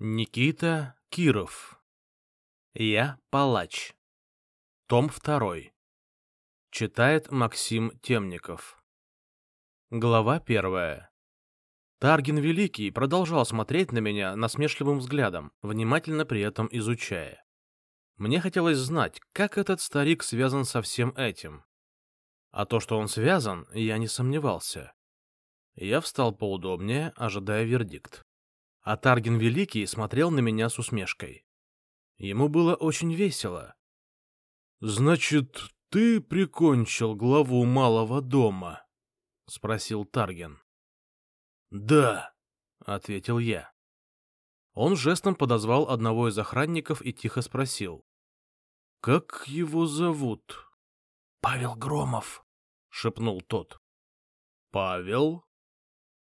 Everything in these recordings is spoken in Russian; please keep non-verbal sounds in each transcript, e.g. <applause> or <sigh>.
Никита Киров. Я палач. Том 2. Читает Максим Темников. Глава 1. Таргин Великий продолжал смотреть на меня насмешливым взглядом, внимательно при этом изучая. Мне хотелось знать, как этот старик связан со всем этим. А то, что он связан, я не сомневался. Я встал поудобнее, ожидая вердикт. А Таргин Великий смотрел на меня с усмешкой. Ему было очень весело. — Значит, ты прикончил главу малого дома? — спросил Тарген. — Да, — ответил я. Он жестом подозвал одного из охранников и тихо спросил. — Как его зовут? — Павел Громов, — шепнул тот. — Павел?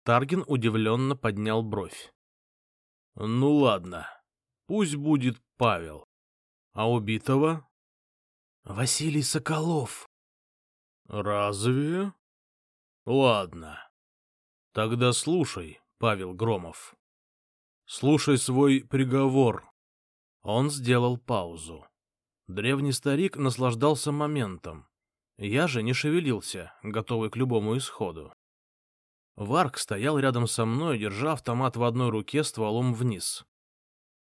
Тарген удивленно поднял бровь. Ну ладно, пусть будет Павел. А убитого? Василий Соколов. Разве? Ладно. Тогда слушай, Павел Громов. Слушай свой приговор. Он сделал паузу. Древний старик наслаждался моментом. Я же не шевелился, готовый к любому исходу. Варк стоял рядом со мной, держа автомат в одной руке стволом вниз.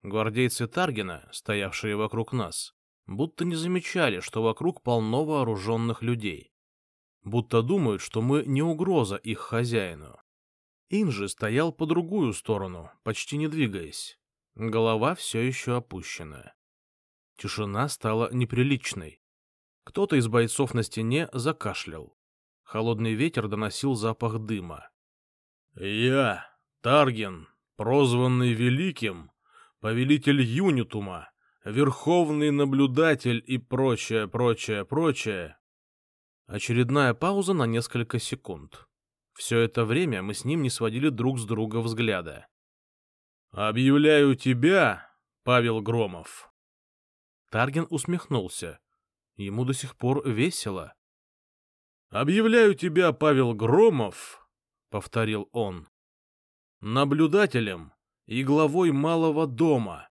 Гвардейцы Таргина, стоявшие вокруг нас, будто не замечали, что вокруг полно вооруженных людей. Будто думают, что мы не угроза их хозяину. Инжи стоял по другую сторону, почти не двигаясь. Голова все еще опущена. Тишина стала неприличной. Кто-то из бойцов на стене закашлял. Холодный ветер доносил запах дыма. Я, Тарген, прозванный Великим, повелитель Юнитума, верховный наблюдатель и прочее, прочее, прочее. Очередная пауза на несколько секунд. Все это время мы с ним не сводили друг с друга взгляда. «Объявляю тебя, Павел Громов!» Тарген усмехнулся. Ему до сих пор весело. «Объявляю тебя, Павел Громов, — повторил он. «Наблюдателем и главой малого дома.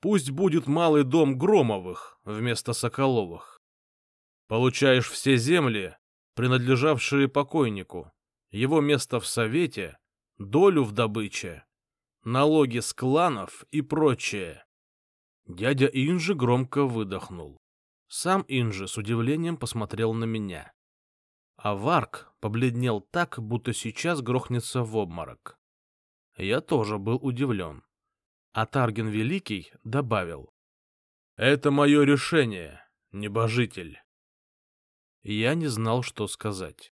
Пусть будет малый дом Громовых вместо Соколовых. Получаешь все земли, принадлежавшие покойнику, его место в совете, долю в добыче, налоги с кланов и прочее». Дядя Инжи громко выдохнул. Сам Инжи с удивлением посмотрел на меня а Варк побледнел так, будто сейчас грохнется в обморок. Я тоже был удивлен. А Тарген Великий добавил. «Это мое решение, небожитель». Я не знал, что сказать.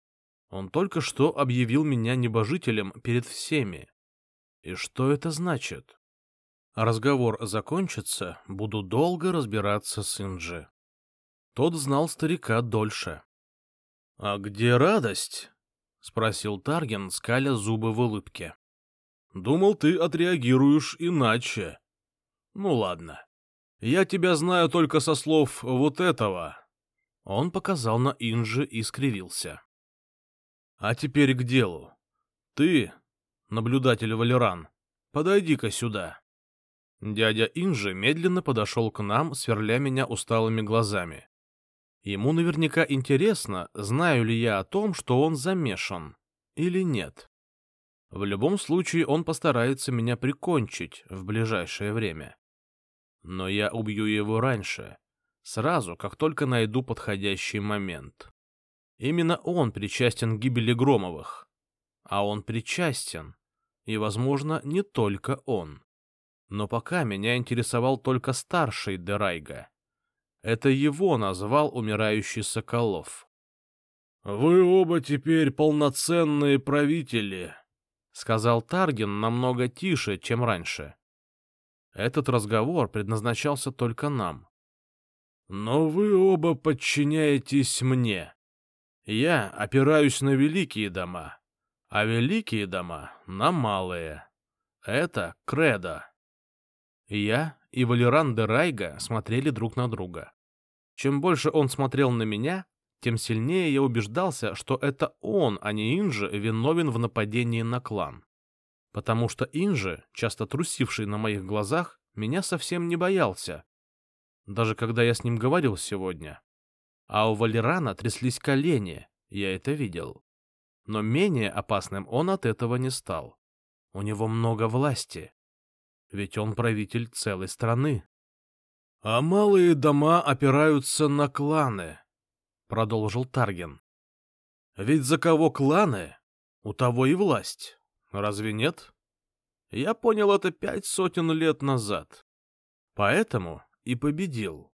Он только что объявил меня небожителем перед всеми. И что это значит? Разговор закончится, буду долго разбираться с Инджи. Тот знал старика дольше. «А где радость?» — спросил Тарген, скаля зубы в улыбке. «Думал, ты отреагируешь иначе. Ну ладно. Я тебя знаю только со слов вот этого». Он показал на Инжи и скривился. «А теперь к делу. Ты, наблюдатель Валеран, подойди-ка сюда». Дядя Инжи медленно подошел к нам, сверля меня усталыми глазами. Ему наверняка интересно, знаю ли я о том, что он замешан, или нет. В любом случае он постарается меня прикончить в ближайшее время. Но я убью его раньше, сразу, как только найду подходящий момент. Именно он причастен к гибели Громовых. А он причастен, и, возможно, не только он. Но пока меня интересовал только старший Дерайга. Это его назвал умирающий Соколов. «Вы оба теперь полноценные правители», — сказал Тарген намного тише, чем раньше. Этот разговор предназначался только нам. «Но вы оба подчиняетесь мне. Я опираюсь на великие дома, а великие дома — на малые. Это кредо». Я и Валеран де Райга смотрели друг на друга. Чем больше он смотрел на меня, тем сильнее я убеждался, что это он, а не Инжи, виновен в нападении на клан. потому что Инжи, часто трусивший на моих глазах, меня совсем не боялся, даже когда я с ним говорил сегодня. А у Валерана тряслись колени, я это видел. Но менее опасным он от этого не стал. У него много власти, ведь он правитель целой страны. — А малые дома опираются на кланы, — продолжил Тарген. — Ведь за кого кланы, у того и власть. Разве нет? Я понял это пять сотен лет назад. Поэтому и победил.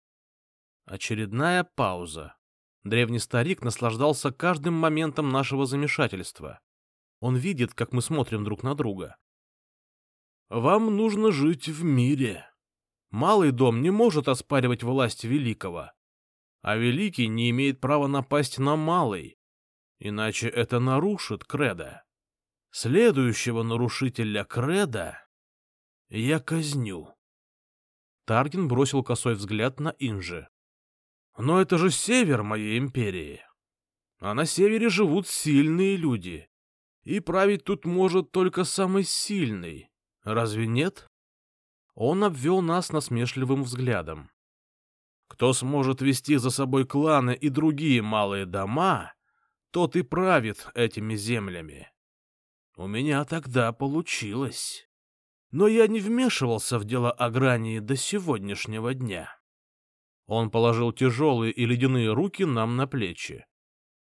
Очередная пауза. Древний старик наслаждался каждым моментом нашего замешательства. Он видит, как мы смотрим друг на друга. «Вам нужно жить в мире. Малый дом не может оспаривать власть великого, а великий не имеет права напасть на малый, иначе это нарушит кредо. Следующего нарушителя креда я казню. Таргин бросил косой взгляд на Инжи. Но это же север моей империи. А на севере живут сильные люди. И править тут может только самый сильный. Разве нет? Он обвел нас насмешливым взглядом. Кто сможет вести за собой кланы и другие малые дома, тот и правит этими землями. У меня тогда получилось. Но я не вмешивался в дела Агрании до сегодняшнего дня. Он положил тяжелые и ледяные руки нам на плечи.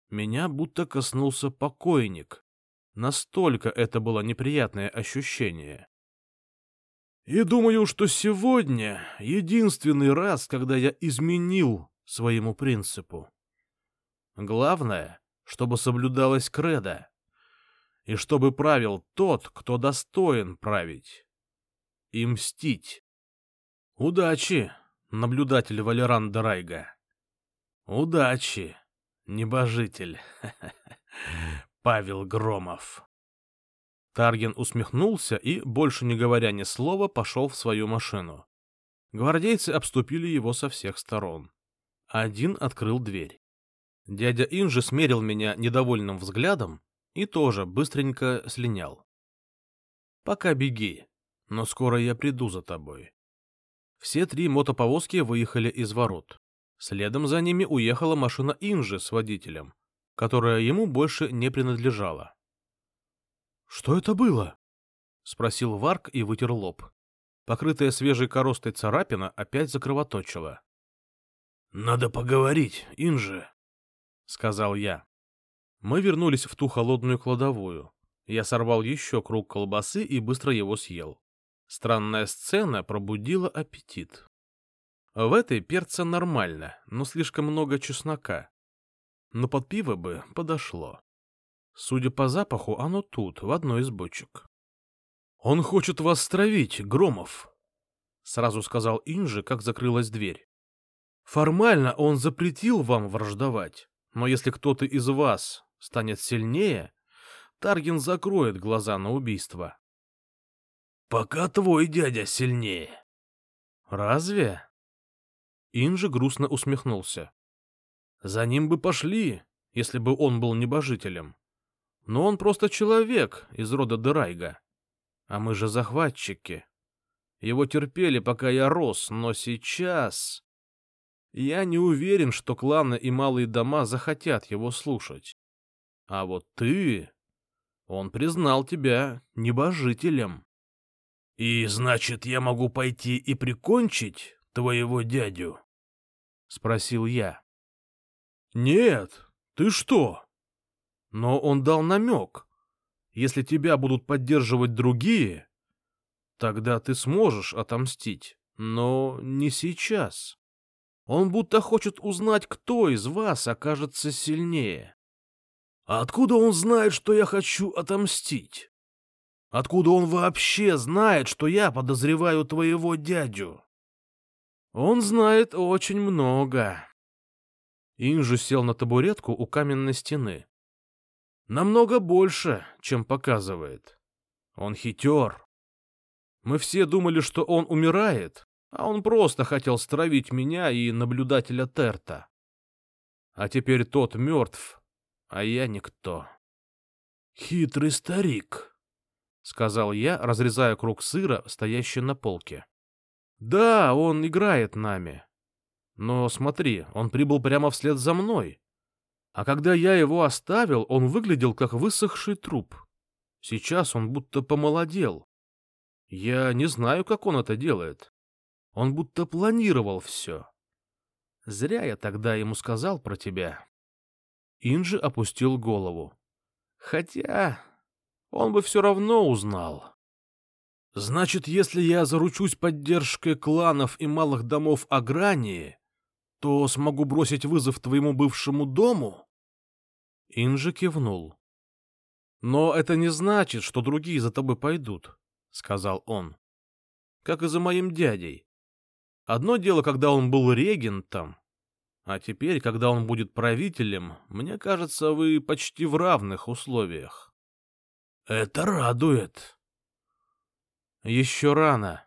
Меня будто коснулся покойник. Настолько это было неприятное ощущение. И думаю, что сегодня единственный раз, когда я изменил своему принципу. Главное, чтобы соблюдалась кредо и чтобы правил тот, кто достоин править. И мстить. Удачи, наблюдатель Валеран Драйга. Удачи, небожитель. <laughs> Павел Громов. Тарген усмехнулся и, больше не говоря ни слова, пошел в свою машину. Гвардейцы обступили его со всех сторон. Один открыл дверь. Дядя Инжи смерил меня недовольным взглядом и тоже быстренько слинял. «Пока беги, но скоро я приду за тобой». Все три мотоповозки выехали из ворот. Следом за ними уехала машина Инжи с водителем, которая ему больше не принадлежала. «Что это было?» — спросил Варк и вытер лоб. Покрытая свежей коростой царапина опять закровоточила. «Надо поговорить, Инжи», — сказал я. Мы вернулись в ту холодную кладовую. Я сорвал еще круг колбасы и быстро его съел. Странная сцена пробудила аппетит. В этой перца нормально, но слишком много чеснока. Но под пиво бы подошло. Судя по запаху, оно тут, в одной из бочек. — Он хочет вас стравить, Громов, — сразу сказал Инжи, как закрылась дверь. — Формально он запретил вам враждовать, но если кто-то из вас станет сильнее, Таргин закроет глаза на убийство. «Пока твой дядя сильнее». «Разве?» Инжи грустно усмехнулся. «За ним бы пошли, если бы он был небожителем. Но он просто человек из рода Дерайга. А мы же захватчики. Его терпели, пока я рос, но сейчас... Я не уверен, что кланы и малые дома захотят его слушать. А вот ты... Он признал тебя небожителем. — И значит, я могу пойти и прикончить твоего дядю? — спросил я. — Нет, ты что? Но он дал намек. Если тебя будут поддерживать другие, тогда ты сможешь отомстить, но не сейчас. Он будто хочет узнать, кто из вас окажется сильнее. А откуда он знает, что я хочу отомстить? Откуда он вообще знает, что я подозреваю твоего дядю? Он знает очень много. Инжу сел на табуретку у каменной стены. Намного больше, чем показывает. Он хитер. Мы все думали, что он умирает, а он просто хотел стравить меня и наблюдателя Терта. А теперь тот мертв, а я никто. Хитрый старик. сказал я, разрезая круг сыра, стоящий на полке. Да, он играет нами. Но смотри, он прибыл прямо вслед за мной. А когда я его оставил, он выглядел как высохший труп. Сейчас он будто помолодел. Я не знаю, как он это делает. Он будто планировал все. Зря я тогда ему сказал про тебя. Инжи опустил голову. Хотя он бы все равно узнал. Значит, если я заручусь поддержкой кланов и малых домов Агрании, то смогу бросить вызов твоему бывшему дому? Инжи кивнул. Но это не значит, что другие за тобой пойдут, сказал он. Как и за моим дядей. Одно дело, когда он был регентом, а теперь, когда он будет правителем, мне кажется, вы почти в равных условиях. Это радует. Еще рано.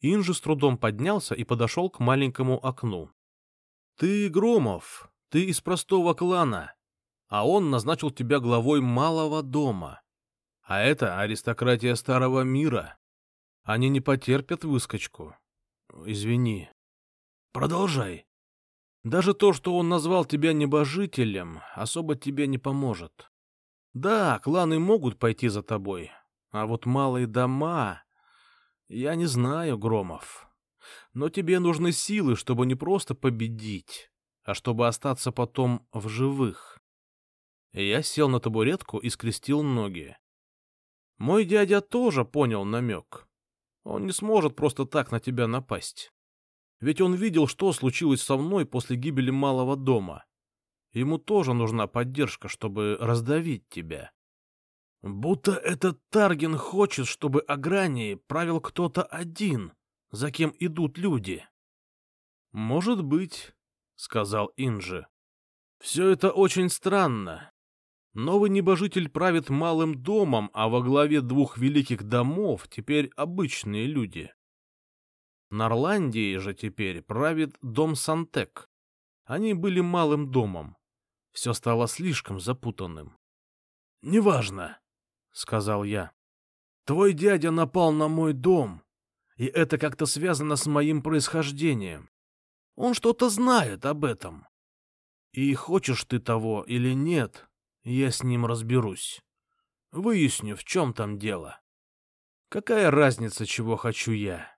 Инжи с трудом поднялся и подошел к маленькому окну. Ты, Громов, ты из простого клана, а он назначил тебя главой малого дома. А это аристократия старого мира. Они не потерпят выскочку. Извини. Продолжай. Даже то, что он назвал тебя небожителем, особо тебе не поможет. Да, кланы могут пойти за тобой, а вот малые дома... Я не знаю, Громов. Но тебе нужны силы, чтобы не просто победить, а чтобы остаться потом в живых. Я сел на табуретку и скрестил ноги. Мой дядя тоже понял намек. Он не сможет просто так на тебя напасть. Ведь он видел, что случилось со мной после гибели малого дома. Ему тоже нужна поддержка, чтобы раздавить тебя. Будто этот Тарген хочет, чтобы Агрании правил кто-то один, за кем идут люди. — Может быть, — сказал Инжи. — Все это очень странно. Новый небожитель правит малым домом, а во главе двух великих домов теперь обычные люди. Норландии же теперь правит дом Сантек. Они были малым домом. Все стало слишком запутанным. — Неважно, — сказал я. — Твой дядя напал на мой дом, и это как-то связано с моим происхождением. Он что-то знает об этом. И хочешь ты того или нет, я с ним разберусь. Выясню, в чем там дело. Какая разница, чего хочу я?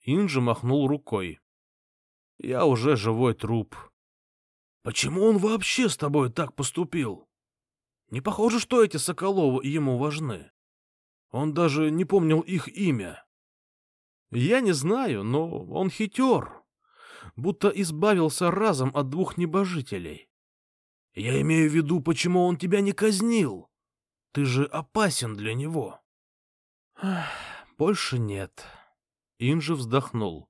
Инджи махнул рукой. Я уже живой труп. Почему он вообще с тобой так поступил? Не похоже, что эти Соколовы ему важны. Он даже не помнил их имя. Я не знаю, но он хитер. Будто избавился разом от двух небожителей. Я имею в виду, почему он тебя не казнил. Ты же опасен для него. Больше нет. Инжи вздохнул.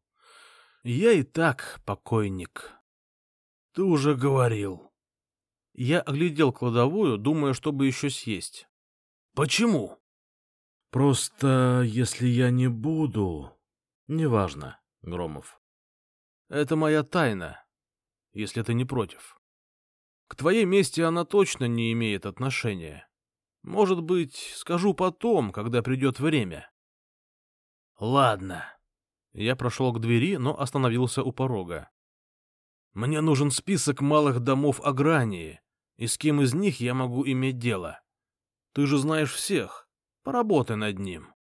Я и так покойник. Ты уже говорил. Я оглядел кладовую, думая, чтобы еще съесть. Почему? Просто, если я не буду... Неважно, Громов. Это моя тайна, если ты не против. К твоей мести она точно не имеет отношения. Может быть, скажу потом, когда придет время. Ладно. Я прошел к двери, но остановился у порога. Мне нужен список малых домов Агрании, и с кем из них я могу иметь дело. Ты же знаешь всех. Поработай над ним.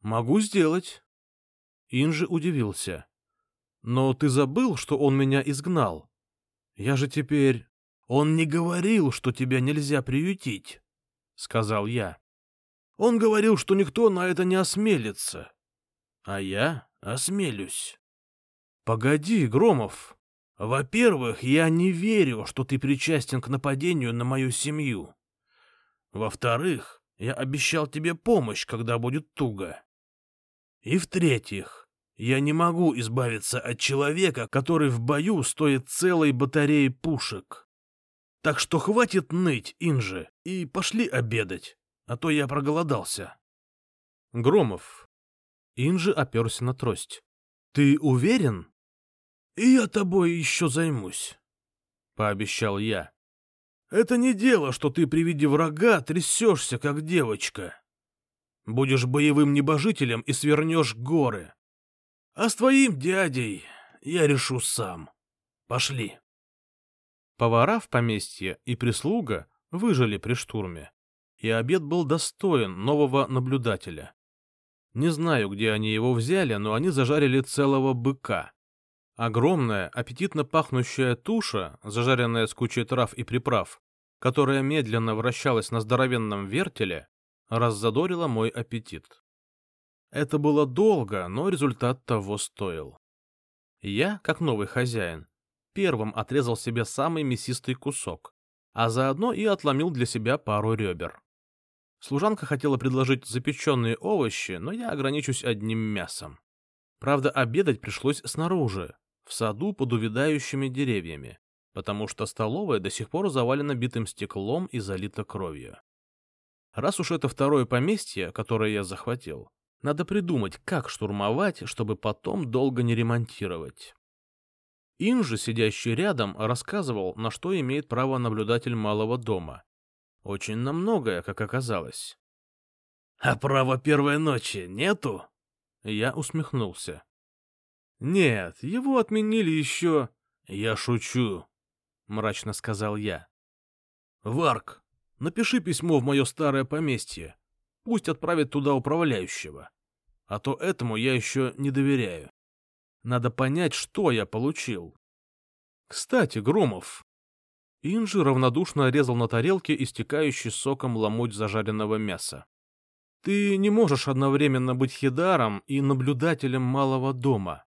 Могу сделать. Инжи удивился. Но ты забыл, что он меня изгнал? Я же теперь... Он не говорил, что тебя нельзя приютить, — сказал я. Он говорил, что никто на это не осмелится. А я осмелюсь. Погоди, Громов. Во-первых, я не верю, что ты причастен к нападению на мою семью. Во-вторых, я обещал тебе помощь, когда будет туго. И в-третьих, я не могу избавиться от человека, который в бою стоит целой батареи пушек. Так что хватит ныть, Инжи, и пошли обедать а то я проголодался. Громов. Инжи оперся на трость. Ты уверен? И я тобой еще займусь, — пообещал я. Это не дело, что ты при виде врага трясешься, как девочка. Будешь боевым небожителем и свернешь горы. А с твоим дядей я решу сам. Пошли. Повара в поместье и прислуга выжили при штурме, и обед был достоин нового наблюдателя. Не знаю, где они его взяли, но они зажарили целого быка. Огромная, аппетитно пахнущая туша, зажаренная с кучей трав и приправ, которая медленно вращалась на здоровенном вертеле, раззадорила мой аппетит. Это было долго, но результат того стоил. Я, как новый хозяин, первым отрезал себе самый мясистый кусок, а заодно и отломил для себя пару ребер. Служанка хотела предложить запеченные овощи, но я ограничусь одним мясом. Правда, обедать пришлось снаружи, в саду под увядающими деревьями, потому что столовая до сих пор завалена битым стеклом и залита кровью. Раз уж это второе поместье, которое я захватил, надо придумать, как штурмовать, чтобы потом долго не ремонтировать. Инжи, сидящий рядом, рассказывал, на что имеет право наблюдатель малого дома. Очень на многое, как оказалось. — А права первой ночи нету? Я усмехнулся. — Нет, его отменили еще... — Я шучу, — мрачно сказал я. — Варк, Напиши письмо в мое старое поместье. Пусть отправит туда управляющего. А то этому я еще не доверяю. Надо понять, что я получил. Кстати, Громов. Инжи равнодушно резал на тарелке истекающий соком ломоть зажаренного мяса. Ты не можешь одновременно быть хидаром и наблюдателем малого дома.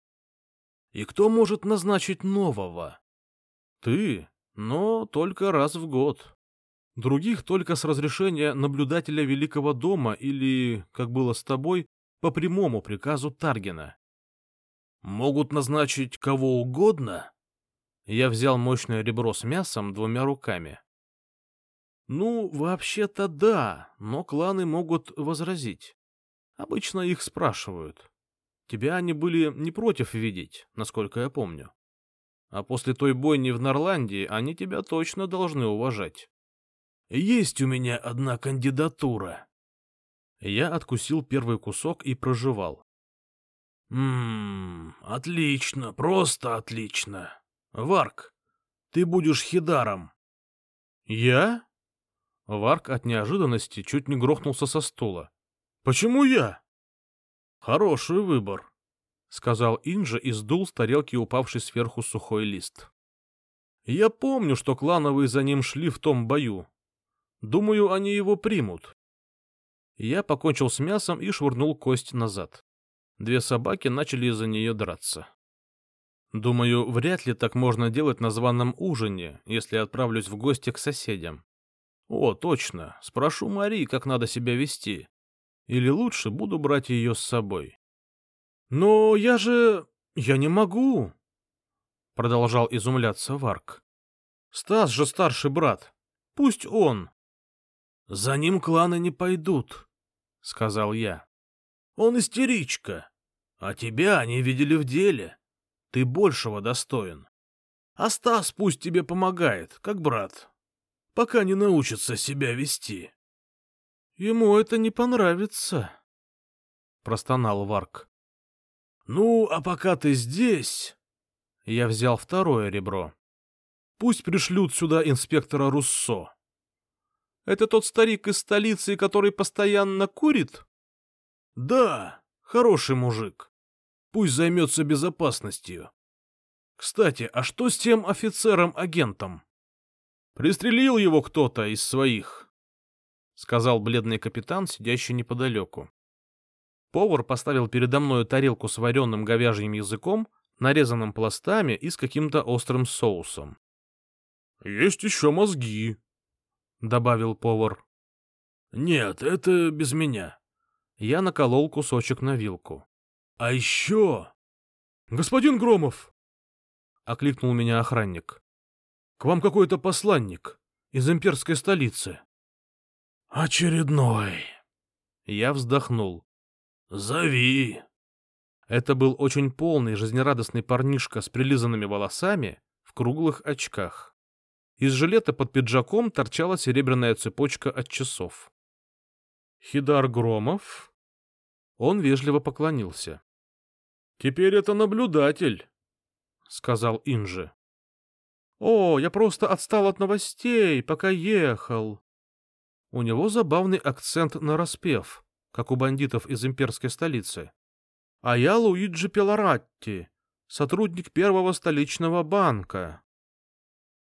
И кто может назначить нового? Ты, но только раз в год. Других только с разрешения наблюдателя Великого дома или, как было с тобой, по прямому приказу Таргена. Могут назначить кого угодно? Я взял мощное ребро с мясом двумя руками. Ну, вообще-то да, но кланы могут возразить. Обычно их спрашивают. Тебя они были не против видеть, насколько я помню. А после той бойни в Норландии они тебя точно должны уважать. Есть у меня одна кандидатура. Я откусил первый кусок и прожевал. Ммм, отлично, просто отлично. Варк, ты будешь хидаром. Я? Варк от неожиданности чуть не грохнулся со стула. Почему я? Хороший выбор, сказал Инжа и сдул с тарелки упавший сверху сухой лист. Я помню, что клановые за ним шли в том бою, Думаю, они его примут. Я покончил с мясом и швырнул кость назад. Две собаки начали из-за нее драться. Думаю, вряд ли так можно делать на званом ужине, если отправлюсь в гости к соседям. О, точно, спрошу Мари, как надо себя вести. Или лучше буду брать ее с собой. Но я же... я не могу, — продолжал изумляться Варк. Стас же старший брат. Пусть он. За ним кланы не пойдут, — сказал я. Он истеричка, а тебя они видели в деле. Ты большего достоин. А Стас пусть тебе помогает, как брат, пока не научится себя вести. Ему это не понравится, — простонал Варк. Ну, а пока ты здесь... Я взял второе ребро. Пусть пришлют сюда инспектора Руссо. Это тот старик из столицы, который постоянно курит? Да, хороший мужик. Пусть займется безопасностью. Кстати, а что с тем офицером-агентом? Пристрелил его кто-то из своих, — сказал бледный капитан, сидящий неподалеку. Повар поставил передо мной тарелку с вареным говяжьим языком, нарезанным пластами и с каким-то острым соусом. — Есть еще мозги, — добавил повар. — Нет, это без меня. Я наколол кусочек на вилку. — А еще... — Господин Громов! — окликнул меня охранник. — К вам какой-то посланник из имперской столицы. — Очередной. Я вздохнул. — Зови. Это был очень полный, жизнерадостный парнишка с прилизанными волосами в круглых очках. Из жилета под пиджаком торчала серебряная цепочка от часов. Хидар Громов? Он вежливо поклонился. Теперь это наблюдатель, сказал Инжи. О, я просто отстал от новостей, пока ехал. У него забавный акцент на распев, как у бандитов из имперской столицы. А я Луиджи Пелоратти, сотрудник первого столичного банка.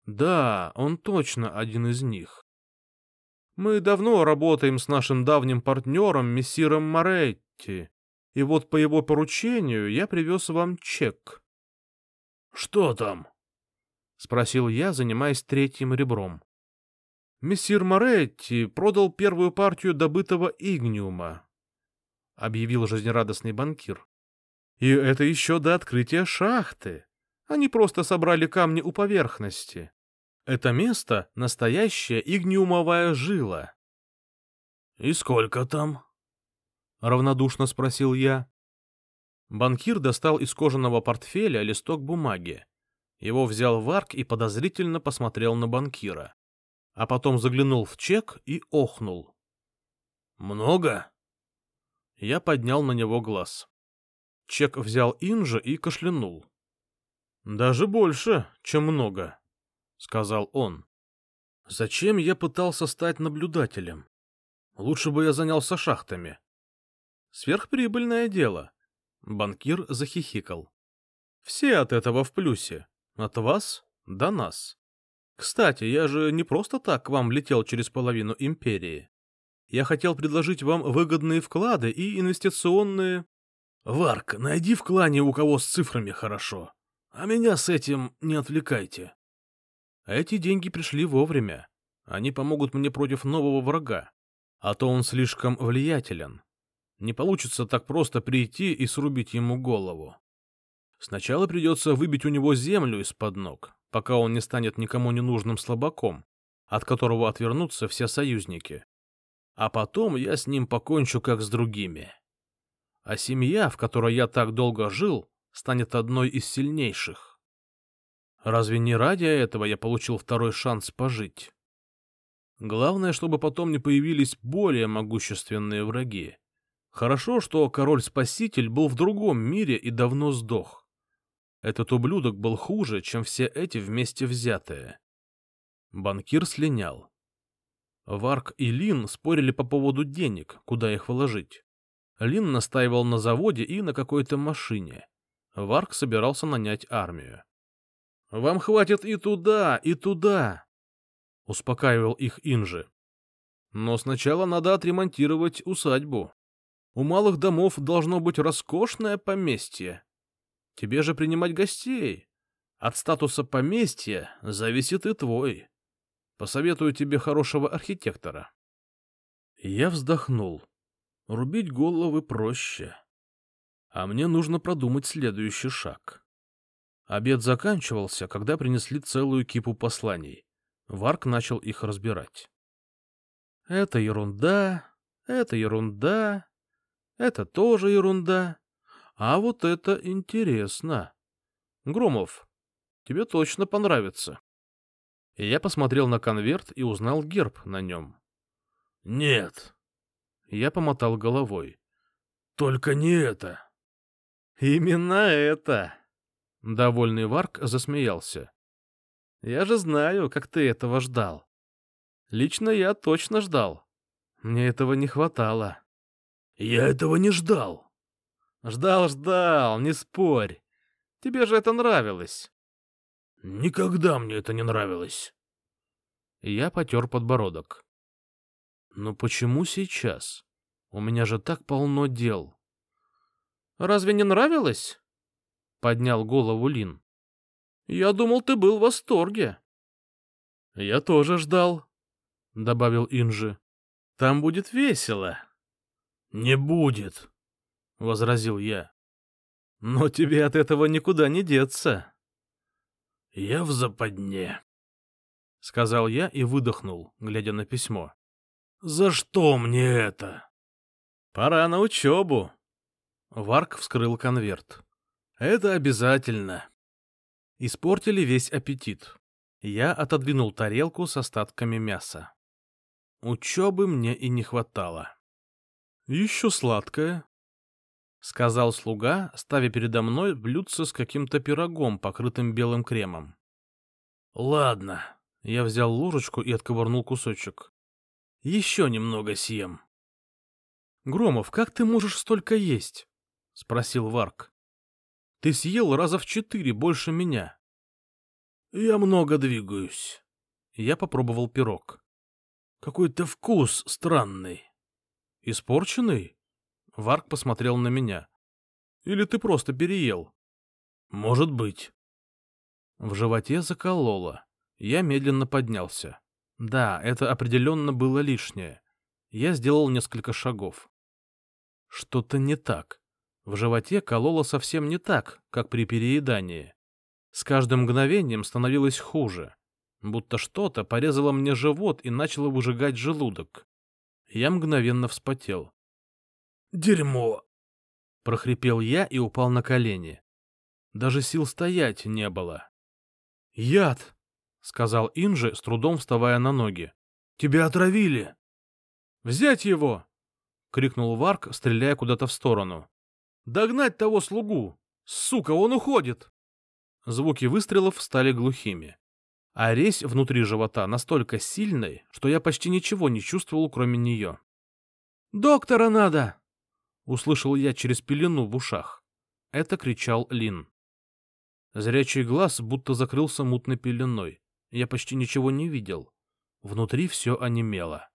Да, он точно один из них. Мы давно работаем с нашим давним партнером, мессиром Моретти, и вот по его поручению я привез вам чек. — Что там? — спросил я, занимаясь третьим ребром. Мессир Моретти продал первую партию добытого игниума, — объявил жизнерадостный банкир. И это еще до открытия шахты. Они просто собрали камни у поверхности. Это место — настоящая игниумовая жила. — И сколько там? — равнодушно спросил я. Банкир достал из кожаного портфеля листок бумаги. Его взял Варк и подозрительно посмотрел на банкира. А потом заглянул в чек и охнул. «Много?» Я поднял на него глаз. Чек взял Инжа и кашлянул. «Даже больше, чем много», — сказал он. «Зачем я пытался стать наблюдателем? Лучше бы я занялся шахтами». «Сверхприбыльное дело», — банкир захихикал. «Все от этого в плюсе. От вас до нас. Кстати, я же не просто так к вам летел через половину империи. Я хотел предложить вам выгодные вклады и инвестиционные Варк, найди в клане у кого с цифрами хорошо, а меня с этим не отвлекайте. Эти деньги пришли вовремя. Они помогут мне против нового врага. А то он слишком влиятелен. Не получится так просто прийти и срубить ему голову. Сначала придется выбить у него землю из-под ног, пока он не станет никому ненужным слабаком, от которого отвернутся все союзники. А потом я с ним покончу, как с другими а семья, в которой я так долго жил, станет одной из сильнейших. Разве не ради этого я получил второй шанс пожить? Главное, чтобы потом не появились более могущественные враги. Хорошо, что король-спаситель был в другом мире и давно сдох. Этот ублюдок был хуже, чем все эти вместе взятые. Банкир слинял. Варк и Лин спорили по поводу денег, куда их вложить. Лин настаивал на заводе и на какой-то машине. Варк собирался нанять армию. — Вам хватит и туда, и туда, — успокаивал их Инжи. — Но сначала надо отремонтировать усадьбу. У малых домов должно быть роскошное поместье. Тебе же принимать гостей. От статуса поместья зависит и твой. Посоветую тебе хорошего архитектора. Я вздохнул. Рубить головы проще. А мне нужно продумать следующий шаг. Обед заканчивался, когда принесли целую кипу посланий. Варк начал их разбирать. Это ерунда, это ерунда, это тоже ерунда. А вот это интересно. Громов, тебе точно понравится. я посмотрел на конверт и узнал герб на нем. — Нет, я помотал головой. «Только не это!» «Именно это!» Довольный Варк засмеялся. «Я же знаю, как ты этого ждал. Лично я точно ждал. Мне этого не хватало». «Я этого не ждал!» «Ждал-ждал, не спорь. Тебе же это нравилось». «Никогда мне это не нравилось». Я потер подбородок. Но почему сейчас? У меня же так полно дел. Разве не нравилось? Поднял голову Лин. Я думал, ты был в восторге. Я тоже ждал, добавил Инжи. Там будет весело. Не будет, возразил я. Но тебе от этого никуда не деться. Я в западне, сказал я и выдохнул, глядя на письмо. За что мне это? Пора на учебу. Варк вскрыл конверт. Это обязательно. Испортили весь аппетит. Я отодвинул тарелку с остатками мяса. Учебы мне и не хватало. Еще сладкое, — сказал слуга, ставя передо мной блюдце с каким-то пирогом, покрытым белым кремом. — Ладно. Я взял ложечку и отковырнул кусочек. — Еще немного съем. — Громов, как ты можешь столько есть? — спросил Варк. — Ты съел раза в четыре больше меня. — Я много двигаюсь. Я попробовал пирог. Какой-то вкус странный. Испорченный? Варк посмотрел на меня. Или ты просто переел? Может быть. В животе закололо. Я медленно поднялся. Да, это определенно было лишнее. Я сделал несколько шагов. Что-то не так. В животе кололо совсем не так, как при переедании. С каждым мгновением становилось хуже. Будто что-то порезало мне живот и начало выжигать желудок. Я мгновенно вспотел. «Дерьмо!» — прохрипел я и упал на колени. Даже сил стоять не было. «Яд!» — сказал Инжи, с трудом вставая на ноги. «Тебя отравили!» «Взять его!» — крикнул Варк, стреляя куда-то в сторону. «Догнать того слугу! Сука, он уходит!» Звуки выстрелов стали глухими. А резь внутри живота настолько сильной, что я почти ничего не чувствовал, кроме нее. «Доктора надо!» услышал я через пелену в ушах. Это кричал Лин. Зрячий глаз будто закрылся мутной пеленой. Я почти ничего не видел. Внутри все онемело.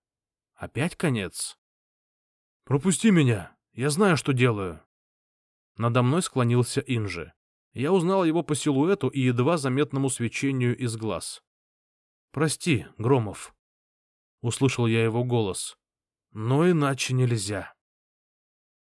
Опять конец? «Пропусти меня! Я знаю, что делаю!» Надо мной склонился Инжи. Я узнал его по силуэту и едва заметному свечению из глаз. «Прости, Громов», — услышал я его голос, — «но иначе нельзя».